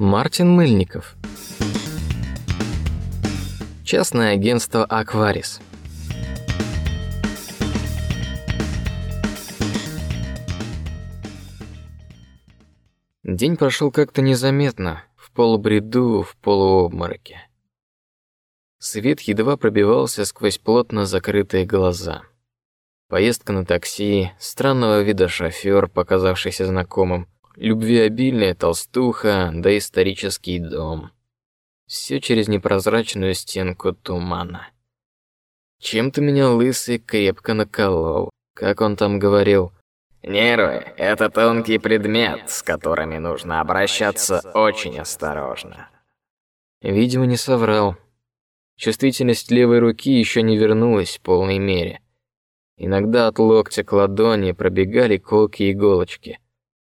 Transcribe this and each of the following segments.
Мартин Мыльников. Частное агентство Акварис. День прошел как-то незаметно, в полубреду, в полуобмороке. Свет едва пробивался сквозь плотно закрытые глаза. Поездка на такси, странного вида шофер, показавшийся знакомым, любвеобильная толстуха, да исторический дом. Все через непрозрачную стенку тумана. Чем-то меня лысый крепко наколол. Как он там говорил? Нервы — это тонкий предмет, с которыми нужно обращаться очень осторожно. Видимо, не соврал. Чувствительность левой руки еще не вернулась в полной мере. Иногда от локтя к ладони пробегали колки иголочки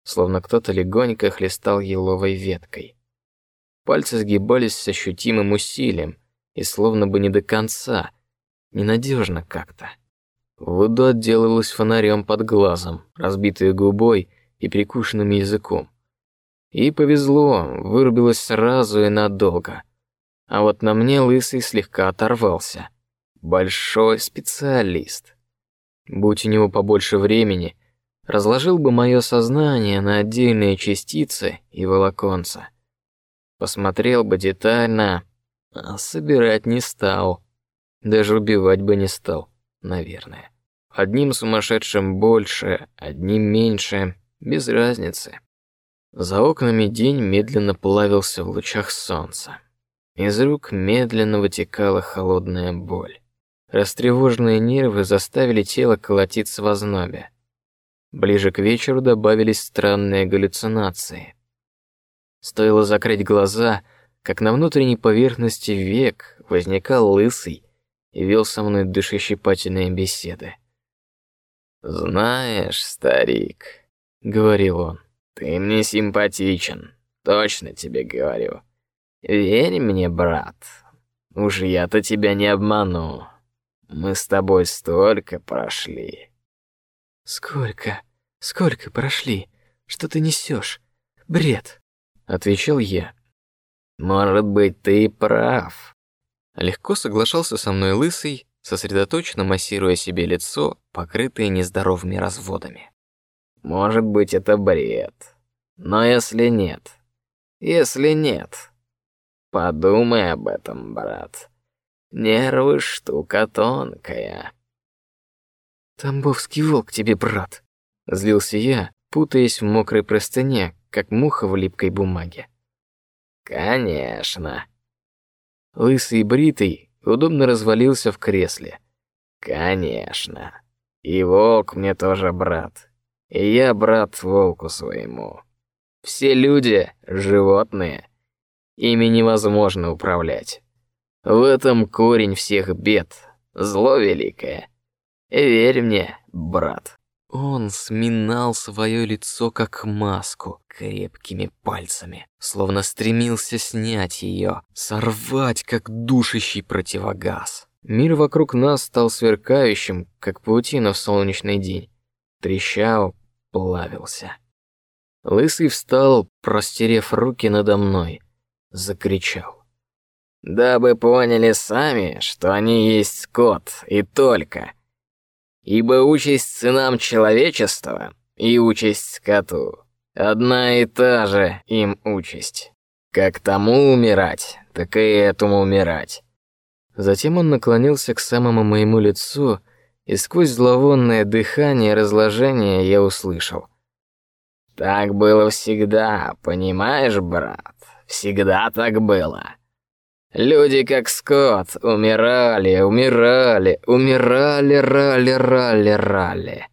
словно кто-то легонько хлестал еловой веткой. Пальцы сгибались с ощутимым усилием и словно бы не до конца, ненадежно как-то. Вуду отделывалась фонарем под глазом, разбитой губой и прикушенным языком. И повезло, вырубилась сразу и надолго. А вот на мне лысый слегка оторвался. Большой специалист. Будь у него побольше времени, разложил бы мое сознание на отдельные частицы и волоконца. Посмотрел бы детально, а собирать не стал. Даже убивать бы не стал, наверное. Одним сумасшедшим больше, одним меньше, без разницы. За окнами день медленно плавился в лучах солнца. Из рук медленно вытекала холодная боль. Растревоженные нервы заставили тело колотиться в ознобе. Ближе к вечеру добавились странные галлюцинации. Стоило закрыть глаза, как на внутренней поверхности век возникал лысый и вел со мной душещипательные беседы. Знаешь, старик, говорил он, ты мне симпатичен, точно тебе говорю. Верь мне, брат, уж я-то тебя не обману. Мы с тобой столько прошли. Сколько, сколько прошли? Что ты несешь? Бред, отвечал я. Может быть, ты прав. Легко соглашался со мной лысый, сосредоточенно массируя себе лицо, покрытое нездоровыми разводами. Может быть, это бред. Но если нет, если нет, подумай об этом, брат. Нервы штука тонкая. Тамбовский волк тебе, брат, злился я, путаясь в мокрой простыне, как муха в липкой бумаге. Конечно. Лысый и бритый удобно развалился в кресле. Конечно. И волк мне тоже брат. И я брат волку своему. Все люди животные. Ими невозможно управлять. В этом корень всех бед, зло великое. Верь мне, брат. Он сминал свое лицо как маску крепкими пальцами, словно стремился снять ее, сорвать как душащий противогаз. Мир вокруг нас стал сверкающим, как паутина в солнечный день. Трещал, плавился. Лысый встал, простерев руки надо мной, закричал: "Дабы поняли сами, что они есть скот и только!" Ибо участь сынам человечества и участь скоту одна и та же им участь. Как тому умирать, так и этому умирать. Затем он наклонился к самому моему лицу, и сквозь зловонное дыхание разложения я услышал: "Так было всегда, понимаешь, брат? Всегда так было. Люди как скот умирали, умирали, умирали, рали, рали, рали.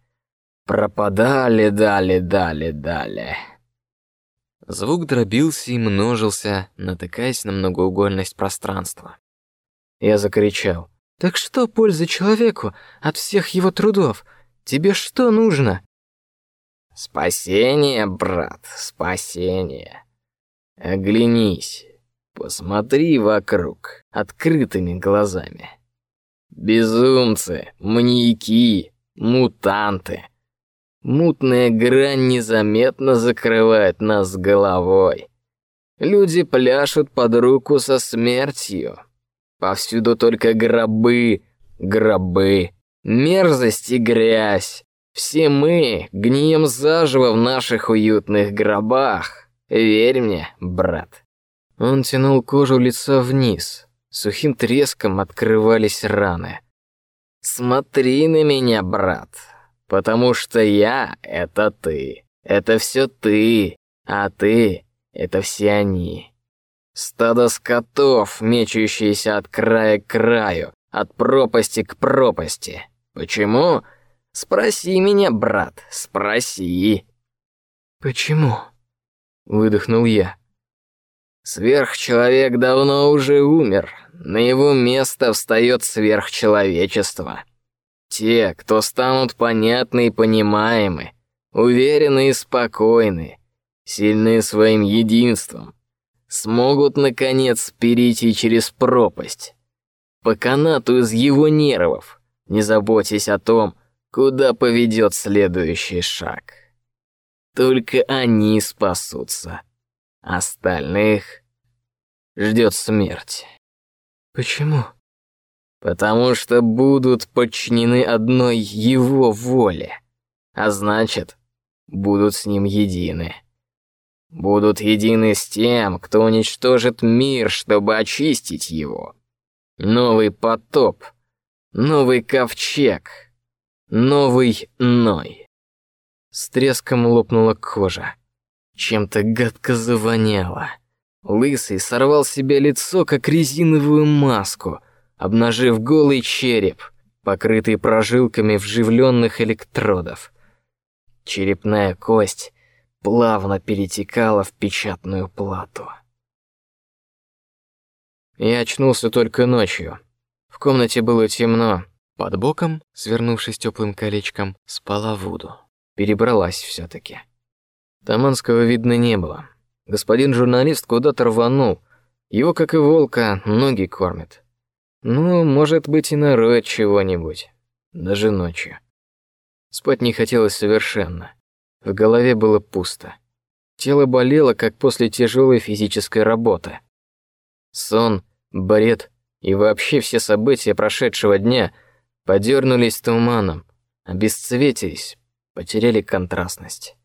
Пропадали, дали, дали, дали. Звук дробился и множился, натыкаясь на многоугольность пространства. Я закричал: "Так что пользы человеку от всех его трудов? Тебе что нужно?" Спасение, брат, спасение. Оглянись. Посмотри вокруг открытыми глазами. Безумцы, маньяки, мутанты. Мутная грань незаметно закрывает нас головой. Люди пляшут под руку со смертью. Повсюду только гробы, гробы, мерзость и грязь. Все мы гнием заживо в наших уютных гробах. Верь мне, брат. Он тянул кожу лица вниз. Сухим треском открывались раны. Смотри на меня, брат, потому что я — это ты. Это все ты, а ты — это все они. Стадо скотов, мечущиеся от края к краю, от пропасти к пропасти. Почему? Спроси меня, брат, спроси. Почему? Выдохнул я. Сверхчеловек давно уже умер, на его место встает сверхчеловечество. Те, кто станут понятны и понимаемы, уверены и спокойны, сильны своим единством, смогут, наконец, перейти через пропасть, по канату из его нервов, не заботясь о том, куда поведет следующий шаг. Только они спасутся. Остальных ждет смерть. Почему? Потому что будут подчинены одной его воле, а значит, будут с ним едины. Будут едины с тем, кто уничтожит мир, чтобы очистить его. Новый потоп, новый ковчег, новый Ной. С треском лопнула кожа. Чем-то гадко завоняло. Лысый сорвал себе лицо, как резиновую маску, обнажив голый череп, покрытый прожилками вживленных электродов. Черепная кость плавно перетекала в печатную плату. Я очнулся только ночью. В комнате было темно. Под боком, свернувшись теплым колечком, спала Вуду. Перебралась все-таки. Таманского видно не было. Господин журналист куда-то рванул. Его, как и волка, ноги кормят. Ну, может быть и нароет чего-нибудь. Даже ночью. Спать не хотелось совершенно. В голове было пусто. Тело болело, как после тяжелой физической работы. Сон, бред и вообще все события прошедшего дня подернулись туманом, обесцветились, потеряли контрастность.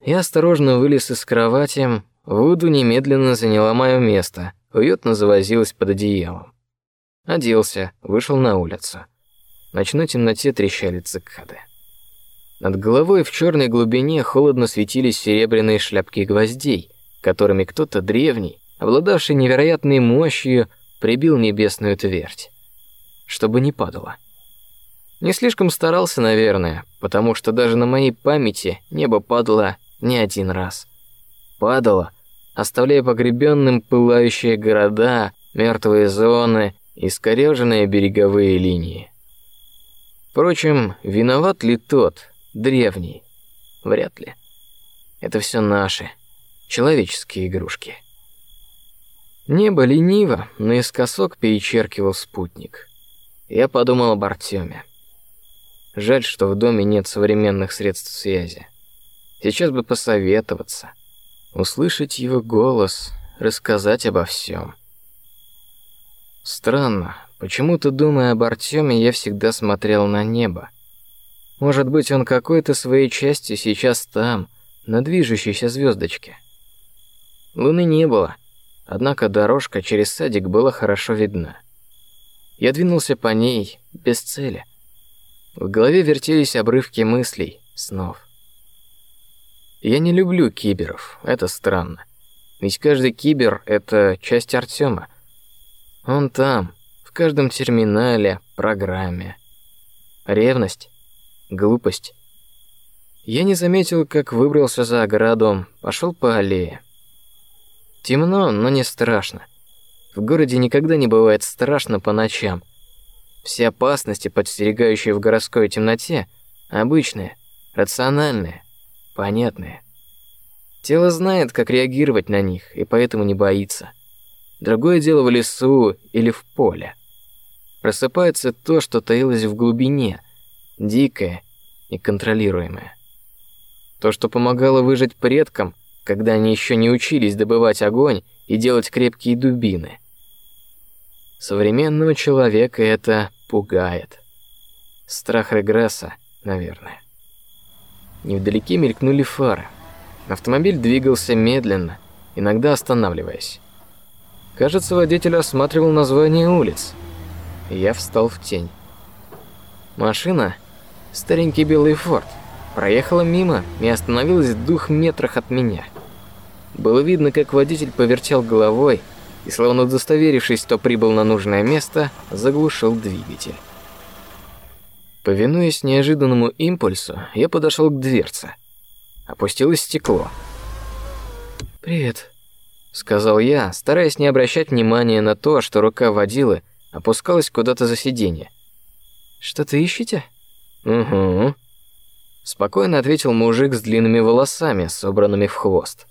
Я осторожно вылез из кровати, Вуду немедленно заняла мое место, уютно завозилась под одеялом. Оделся, вышел на улицу. В ночной темноте трещали цикады. Над головой в черной глубине холодно светились серебряные шляпки гвоздей, которыми кто-то древний, обладавший невероятной мощью, прибил небесную твердь, чтобы не падало. Не слишком старался, наверное, потому что даже на моей памяти небо падало не один раз. Падала, оставляя погребенным пылающие города, мертвые зоны, и искореженные береговые линии. Впрочем, виноват ли тот, древний? Вряд ли. Это все наши, человеческие игрушки. Небо лениво, наискосок перечеркивал спутник. Я подумал об Артеме. Жаль, что в доме нет современных средств связи. Сейчас бы посоветоваться, услышать его голос, рассказать обо всем. Странно, почему-то думая об Артеме, я всегда смотрел на небо. Может быть, он какой-то своей частью сейчас там, на движущейся звездочке. Луны не было, однако дорожка через садик была хорошо видна. Я двинулся по ней без цели. В голове вертелись обрывки мыслей, снов. Я не люблю киберов, это странно. Ведь каждый кибер — это часть Артема. Он там, в каждом терминале, программе. Ревность, глупость. Я не заметил, как выбрался за ограду, пошел по аллее. Темно, но не страшно. В городе никогда не бывает страшно по ночам. Все опасности, подстерегающие в городской темноте, обычные, рациональные понятные. Тело знает, как реагировать на них, и поэтому не боится. Другое дело в лесу или в поле. Просыпается то, что таилось в глубине, дикое, неконтролируемое. То, что помогало выжить предкам, когда они еще не учились добывать огонь и делать крепкие дубины. Современного человека это пугает. Страх регресса, наверное. Невдалеке мелькнули фары. Автомобиль двигался медленно, иногда останавливаясь. Кажется, водитель осматривал названия улиц. Я встал в тень. Машина, старенький белый Форд, проехала мимо и остановилась в двух метрах от меня. Было видно, как водитель повертел головой и, словно удостоверившись, что прибыл на нужное место, заглушил двигатель. Повинуясь неожиданному импульсу, я подошел к дверце. Опустилось стекло. «Привет», — сказал я, стараясь не обращать внимания на то, что рука водилы опускалась куда-то за сиденье. «Что-то ищете?» «Угу», — спокойно ответил мужик с длинными волосами, собранными в хвост.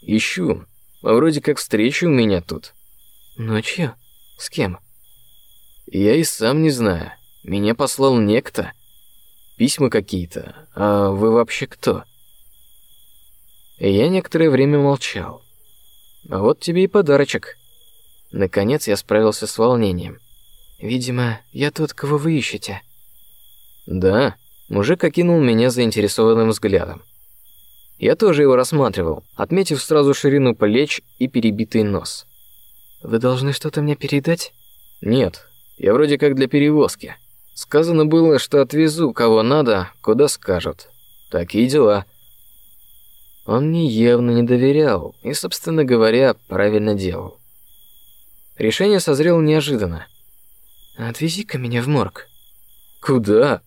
«Ищу. Вроде как встреча у меня тут». «Ночью? С кем?» «Я и сам не знаю. Меня послал некто. Письма какие-то. А вы вообще кто?» Я некоторое время молчал. А вот тебе и подарочек. Наконец я справился с волнением. Видимо, я тот, кого вы ищете. Да, мужик окинул меня заинтересованным взглядом. Я тоже его рассматривал, отметив сразу ширину плеч и перебитый нос. Вы должны что-то мне передать? Нет, я вроде как для перевозки. Сказано было, что отвезу кого надо, куда скажут. Такие дела. Он мне явно не доверял и, собственно говоря, правильно делал. Решение созрело неожиданно. Отвези-ка меня в морг. Куда?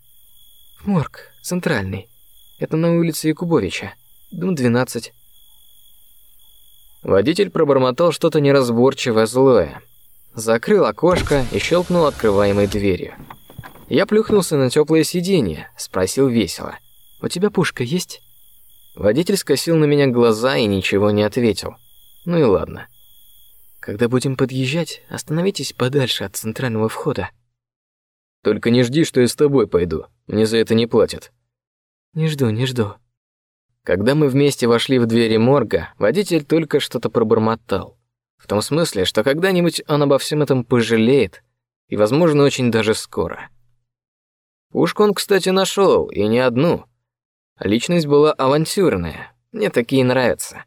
В морг, центральный. Это на улице Якубовича, дом 12. Водитель пробормотал что-то неразборчивое злое. Закрыл окошко и щелкнул открываемой дверью. Я плюхнулся на теплое сиденье, спросил весело: "У тебя пушка есть?" Водитель скосил на меня глаза и ничего не ответил. Ну и ладно. Когда будем подъезжать, остановитесь подальше от центрального входа. Только не жди, что я с тобой пойду. Мне за это не платят. Не жду, не жду. Когда мы вместе вошли в двери морга, водитель только что-то пробормотал. В том смысле, что когда-нибудь он обо всем этом пожалеет, и, возможно, очень даже скоро. Пушку он, кстати, нашел, и не одну. Личность была авантюрная. Мне такие нравятся.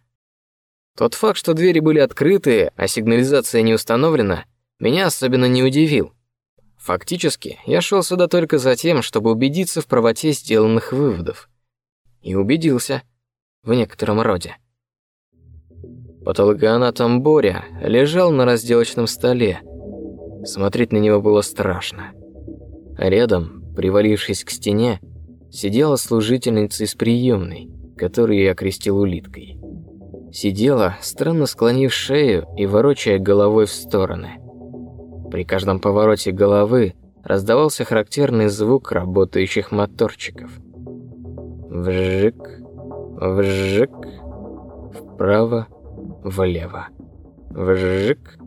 Тот факт, что двери были открыты, а сигнализация не установлена, меня особенно не удивил. Фактически, я шел сюда только за тем, чтобы убедиться в правоте сделанных выводов. И убедился в некотором роде. Патологоанатом Боря лежал на разделочном столе. Смотреть на него было страшно. Рядом, привалившись к стене, сидела служительница из приемной, которую я окрестил улиткой. Сидела, странно склонив шею и ворочая головой в стороны. При каждом повороте головы раздавался характерный звук работающих моторчиков. Вжик, вжик, вправо, влево, вжик.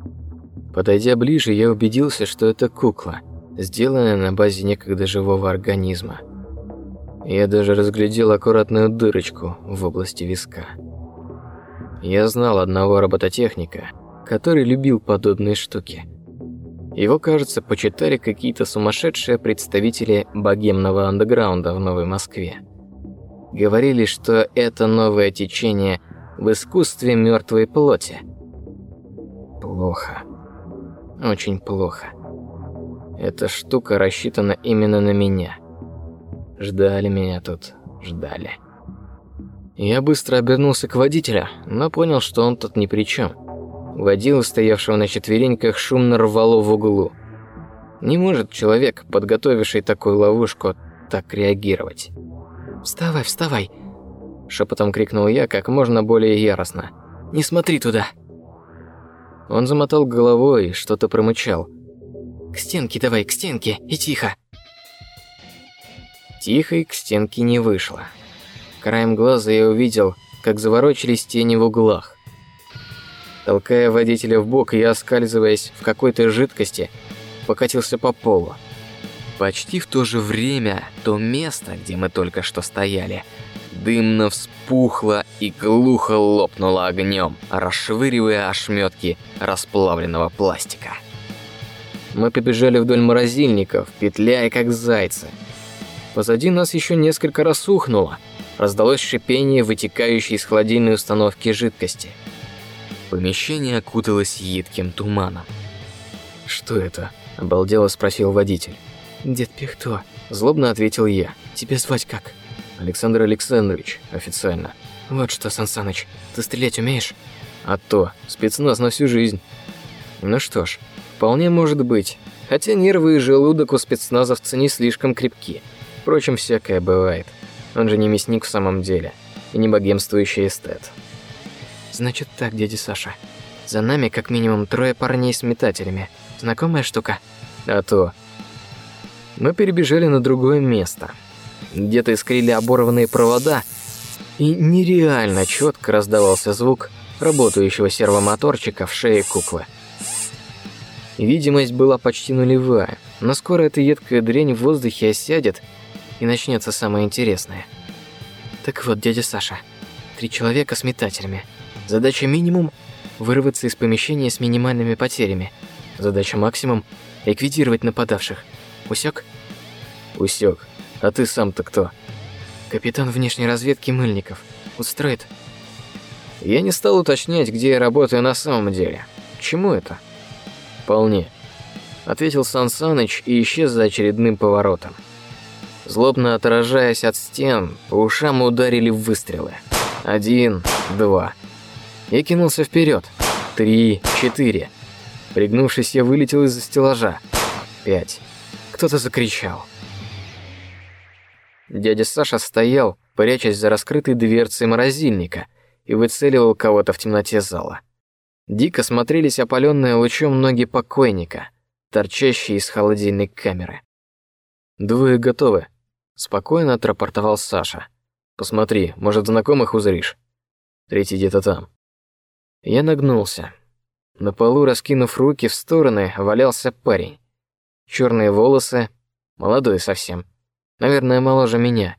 Подойдя ближе, я убедился, что это кукла, сделанная на базе некогда живого организма. Я даже разглядел аккуратную дырочку в области виска. Я знал одного робототехника, который любил подобные штуки. Его, кажется, почитали какие-то сумасшедшие представители богемного андеграунда в Новой Москве. Говорили, что это новое течение в искусстве мертвой плоти. Плохо. Очень плохо. Эта штука рассчитана именно на меня. Ждали меня тут, ждали. Я быстро обернулся к водителю, но понял, что он тут ни при чем. Водила, стоявшего на четвереньках, шумно рвало в углу. Не может человек, подготовивший такую ловушку, так реагировать. «Вставай, вставай!» Шепотом крикнул я как можно более яростно. «Не смотри туда!» Он замотал головой и что-то промычал. «К стенке давай, к стенке, и тихо!» Тихо и к стенке не вышло. Краем глаза я увидел, как заворочились тени в углах. Толкая водителя в бок, я, оскальзываясь в какой-то жидкости, покатился по полу. Почти в то же время то место, где мы только что стояли, дымно вспухла и глухо лопнула огнем, расшвыривая ошметки расплавленного пластика. Мы побежали вдоль морозильников, петляя как зайцы. Позади нас еще несколько раз ухнуло. Раздалось шипение, вытекающей из холодильной установки жидкости. Помещение окуталось едким туманом. «Что это?» – обалдело спросил водитель. «Дед Пихто», – злобно ответил я. «Тебе звать как?» «Александр Александрович, официально». «Вот что, Сансаныч, ты стрелять умеешь?» «А то, спецназ на всю жизнь». «Ну что ж, вполне может быть. Хотя нервы и желудок у спецназовца не слишком крепки. Впрочем, всякое бывает. Он же не мясник в самом деле. И не богемствующий эстет». «Значит так, дядя Саша. За нами как минимум трое парней с метателями. Знакомая штука?» «А то», мы перебежали на другое место. Где-то искрили оборванные провода, и нереально четко раздавался звук работающего сервомоторчика в шее куклы. Видимость была почти нулевая, но скоро эта едкая дрянь в воздухе осядет, и начнется самое интересное. Так вот, дядя Саша, три человека с метателями. Задача минимум – вырваться из помещения с минимальными потерями. Задача максимум – ликвидировать нападавших – Усек? Усек. А ты сам-то кто? Капитан внешней разведки Мыльников. Устроит? Я не стал уточнять, где я работаю на самом деле. К чему это? Вполне. Ответил Сан Саныч и исчез за очередным поворотом. Злобно отражаясь от стен, по ушам ударили выстрелы. Один, два. Я кинулся вперед. Три, четыре. Пригнувшись, я вылетел из-за стеллажа. Пять. Кто-то закричал. Дядя Саша стоял, прячась за раскрытой дверцей морозильника, и выцеливал кого-то в темноте зала. Дико смотрелись опаленные лучом ноги покойника, торчащие из холодильной камеры. «Двое готовы», — спокойно отрапортовал Саша. «Посмотри, может, знакомых узришь. Третий где-то там». Я нагнулся. На полу, раскинув руки в стороны, валялся парень. Черные волосы, молодой совсем, наверное, моложе меня.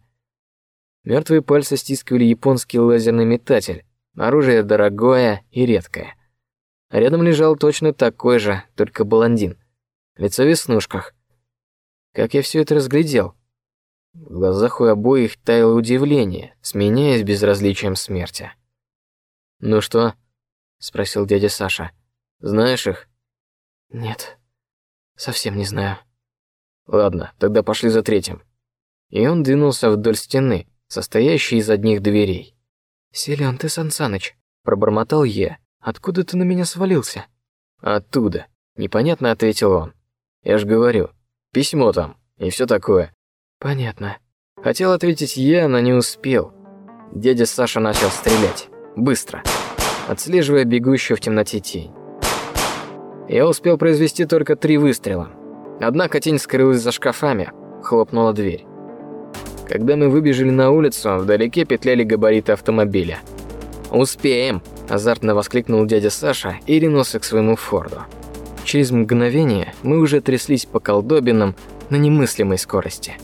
Мертвые пальцы стискивали японский лазерный метатель, оружие дорогое и редкое. Рядом лежал точно такой же, только блондин, лицо в веснушках. Как я все это разглядел? В глазах у обоих таяло удивление, сменяясь безразличием смерти. «Ну что?» — спросил дядя Саша. «Знаешь их?» «Нет», Совсем не знаю. Ладно, тогда пошли за третьим. И он двинулся вдоль стены, состоящей из одних дверей. Селен, ты Сансаныч, пробормотал я. Откуда ты на меня свалился? Оттуда, непонятно ответил он. Я ж говорю, письмо там и все такое. Понятно. Хотел ответить я, но не успел. Дядя Саша начал стрелять, быстро, отслеживая бегущую в темноте тень. Я успел произвести только три выстрела. Однако тень скрылась за шкафами, хлопнула дверь. Когда мы выбежали на улицу, вдалеке петляли габариты автомобиля. «Успеем!» – азартно воскликнул дядя Саша и ринулся к своему Форду. Через мгновение мы уже тряслись по колдобинам на немыслимой скорости.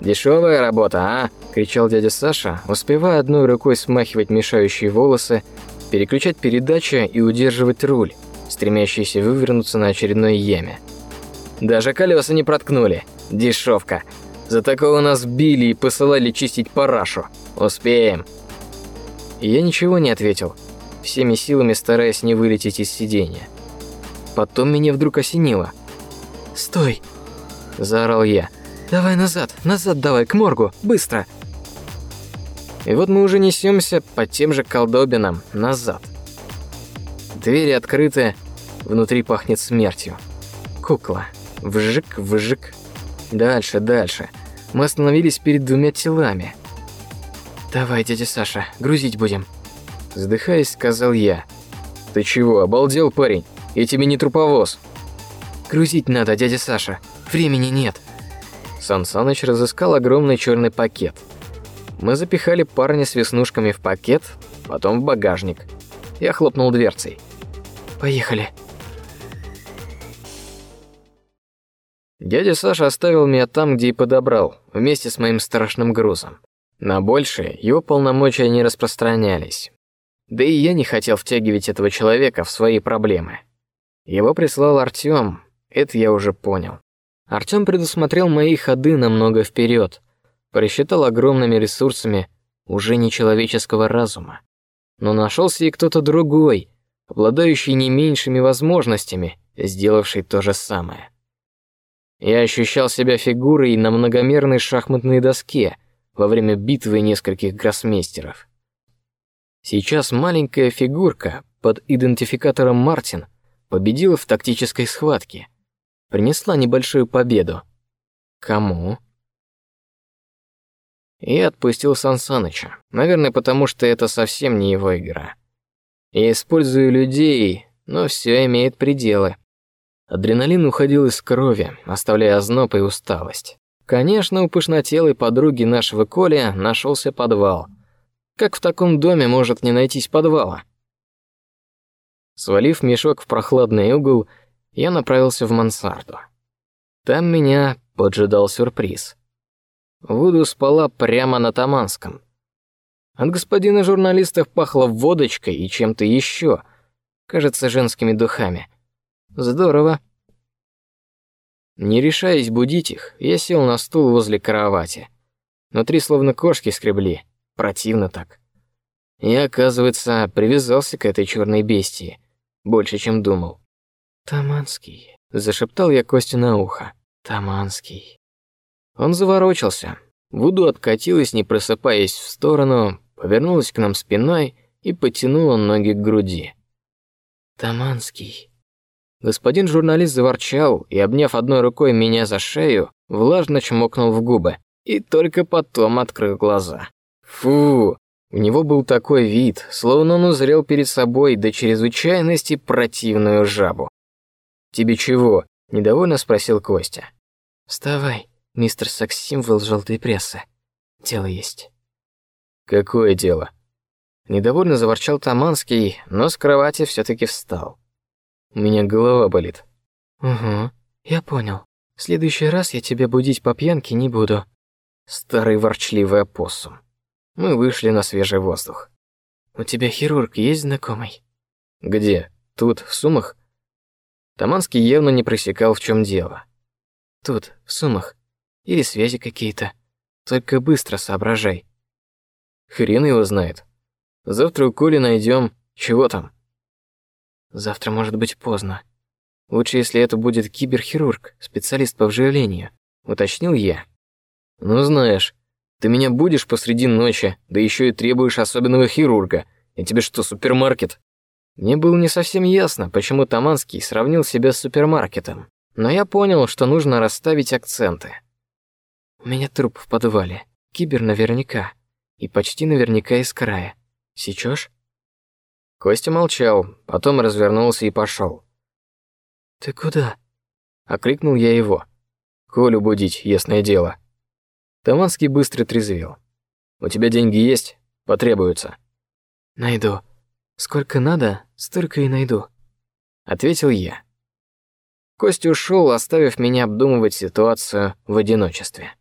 «Дешевая работа, а?» – кричал дядя Саша, успевая одной рукой смахивать мешающие волосы, переключать передачи и удерживать руль, стремящийся вывернуться на очередной яме. Даже колеса не проткнули. Дешевка. За такого нас били и посылали чистить парашу. Успеем. Я ничего не ответил, всеми силами стараясь не вылететь из сиденья. Потом меня вдруг осенило. «Стой!» – заорал я. «Давай назад, назад давай, к моргу, быстро!» И вот мы уже несемся по тем же колдобинам назад. Двери открыты, внутри пахнет смертью. Кукла. Вжик, вжик. Дальше, дальше. Мы остановились перед двумя телами. «Давай, дядя Саша, грузить будем», – Сдыхаясь, сказал я. «Ты чего, обалдел, парень? Я тебе не труповоз». «Грузить надо, дядя Саша. Времени нет». Сан Саныч разыскал огромный черный пакет. Мы запихали парня с веснушками в пакет, потом в багажник. Я хлопнул дверцей. Поехали. Дядя Саша оставил меня там, где и подобрал, вместе с моим страшным грузом. На большее его полномочия не распространялись. Да и я не хотел втягивать этого человека в свои проблемы. Его прислал Артём, это я уже понял. Артём предусмотрел мои ходы намного вперед, просчитал огромными ресурсами уже нечеловеческого разума. Но нашелся и кто-то другой, обладающий не меньшими возможностями, сделавший то же самое. Я ощущал себя фигурой на многомерной шахматной доске во время битвы нескольких гроссмейстеров. Сейчас маленькая фигурка под идентификатором Мартин победила в тактической схватке, принесла небольшую победу. Кому? И отпустил Сансаныча, наверное, потому что это совсем не его игра. Я использую людей, но все имеет пределы. Адреналин уходил из крови, оставляя озноб и усталость. Конечно, у пышнотелой подруги нашего Коля нашелся подвал. Как в таком доме может не найтись подвала? Свалив мешок в прохладный угол, я направился в мансарду. Там меня поджидал сюрприз. Вуду спала прямо на Таманском. От господина журналистов пахло водочкой и чем-то еще, кажется, женскими духами. Здорово. Не решаясь будить их, я сел на стул возле кровати. Внутри словно кошки скребли, противно так. Я, оказывается, привязался к этой черной бестии, больше, чем думал. Таманский, зашептал я Косте на ухо. Таманский. Он заворочился. Вуду откатилась, не просыпаясь в сторону, повернулась к нам спиной и потянула ноги к груди. Таманский. Господин журналист заворчал и, обняв одной рукой меня за шею, влажно чмокнул в губы и только потом открыл глаза. Фу, у него был такой вид, словно он узрел перед собой до чрезвычайности противную жабу. Тебе чего? недовольно спросил Костя. Вставай, мистер секс-символ желтой прессы. Дело есть. Какое дело? Недовольно заворчал Таманский, но с кровати все-таки встал. У меня голова болит. Угу, я понял. В следующий раз я тебя будить по пьянке не буду. Старый ворчливый опоссум. Мы вышли на свежий воздух. У тебя хирург есть знакомый? Где? Тут, в Сумах? Таманский явно не просекал, в чем дело. Тут, в Сумах. Или связи какие-то. Только быстро соображай. Хрен его знает. Завтра у Коли найдем. Чего там? Завтра может быть поздно. Лучше, если это будет киберхирург, специалист по вживлению, уточнил я. Ну знаешь, ты меня будешь посреди ночи, да еще и требуешь особенного хирурга. Я тебе что, супермаркет? Мне было не совсем ясно, почему Таманский сравнил себя с супермаркетом, но я понял, что нужно расставить акценты. У меня труп в подвале, кибер наверняка, и почти наверняка из края. Сечешь? Костя молчал, потом развернулся и пошел. Ты куда? Окликнул я его. Колю будить, ясное дело. Таманский быстро трезвел. У тебя деньги есть? Потребуются. Найду. Сколько надо, столько и найду, ответил я. Костя ушел, оставив меня обдумывать ситуацию в одиночестве.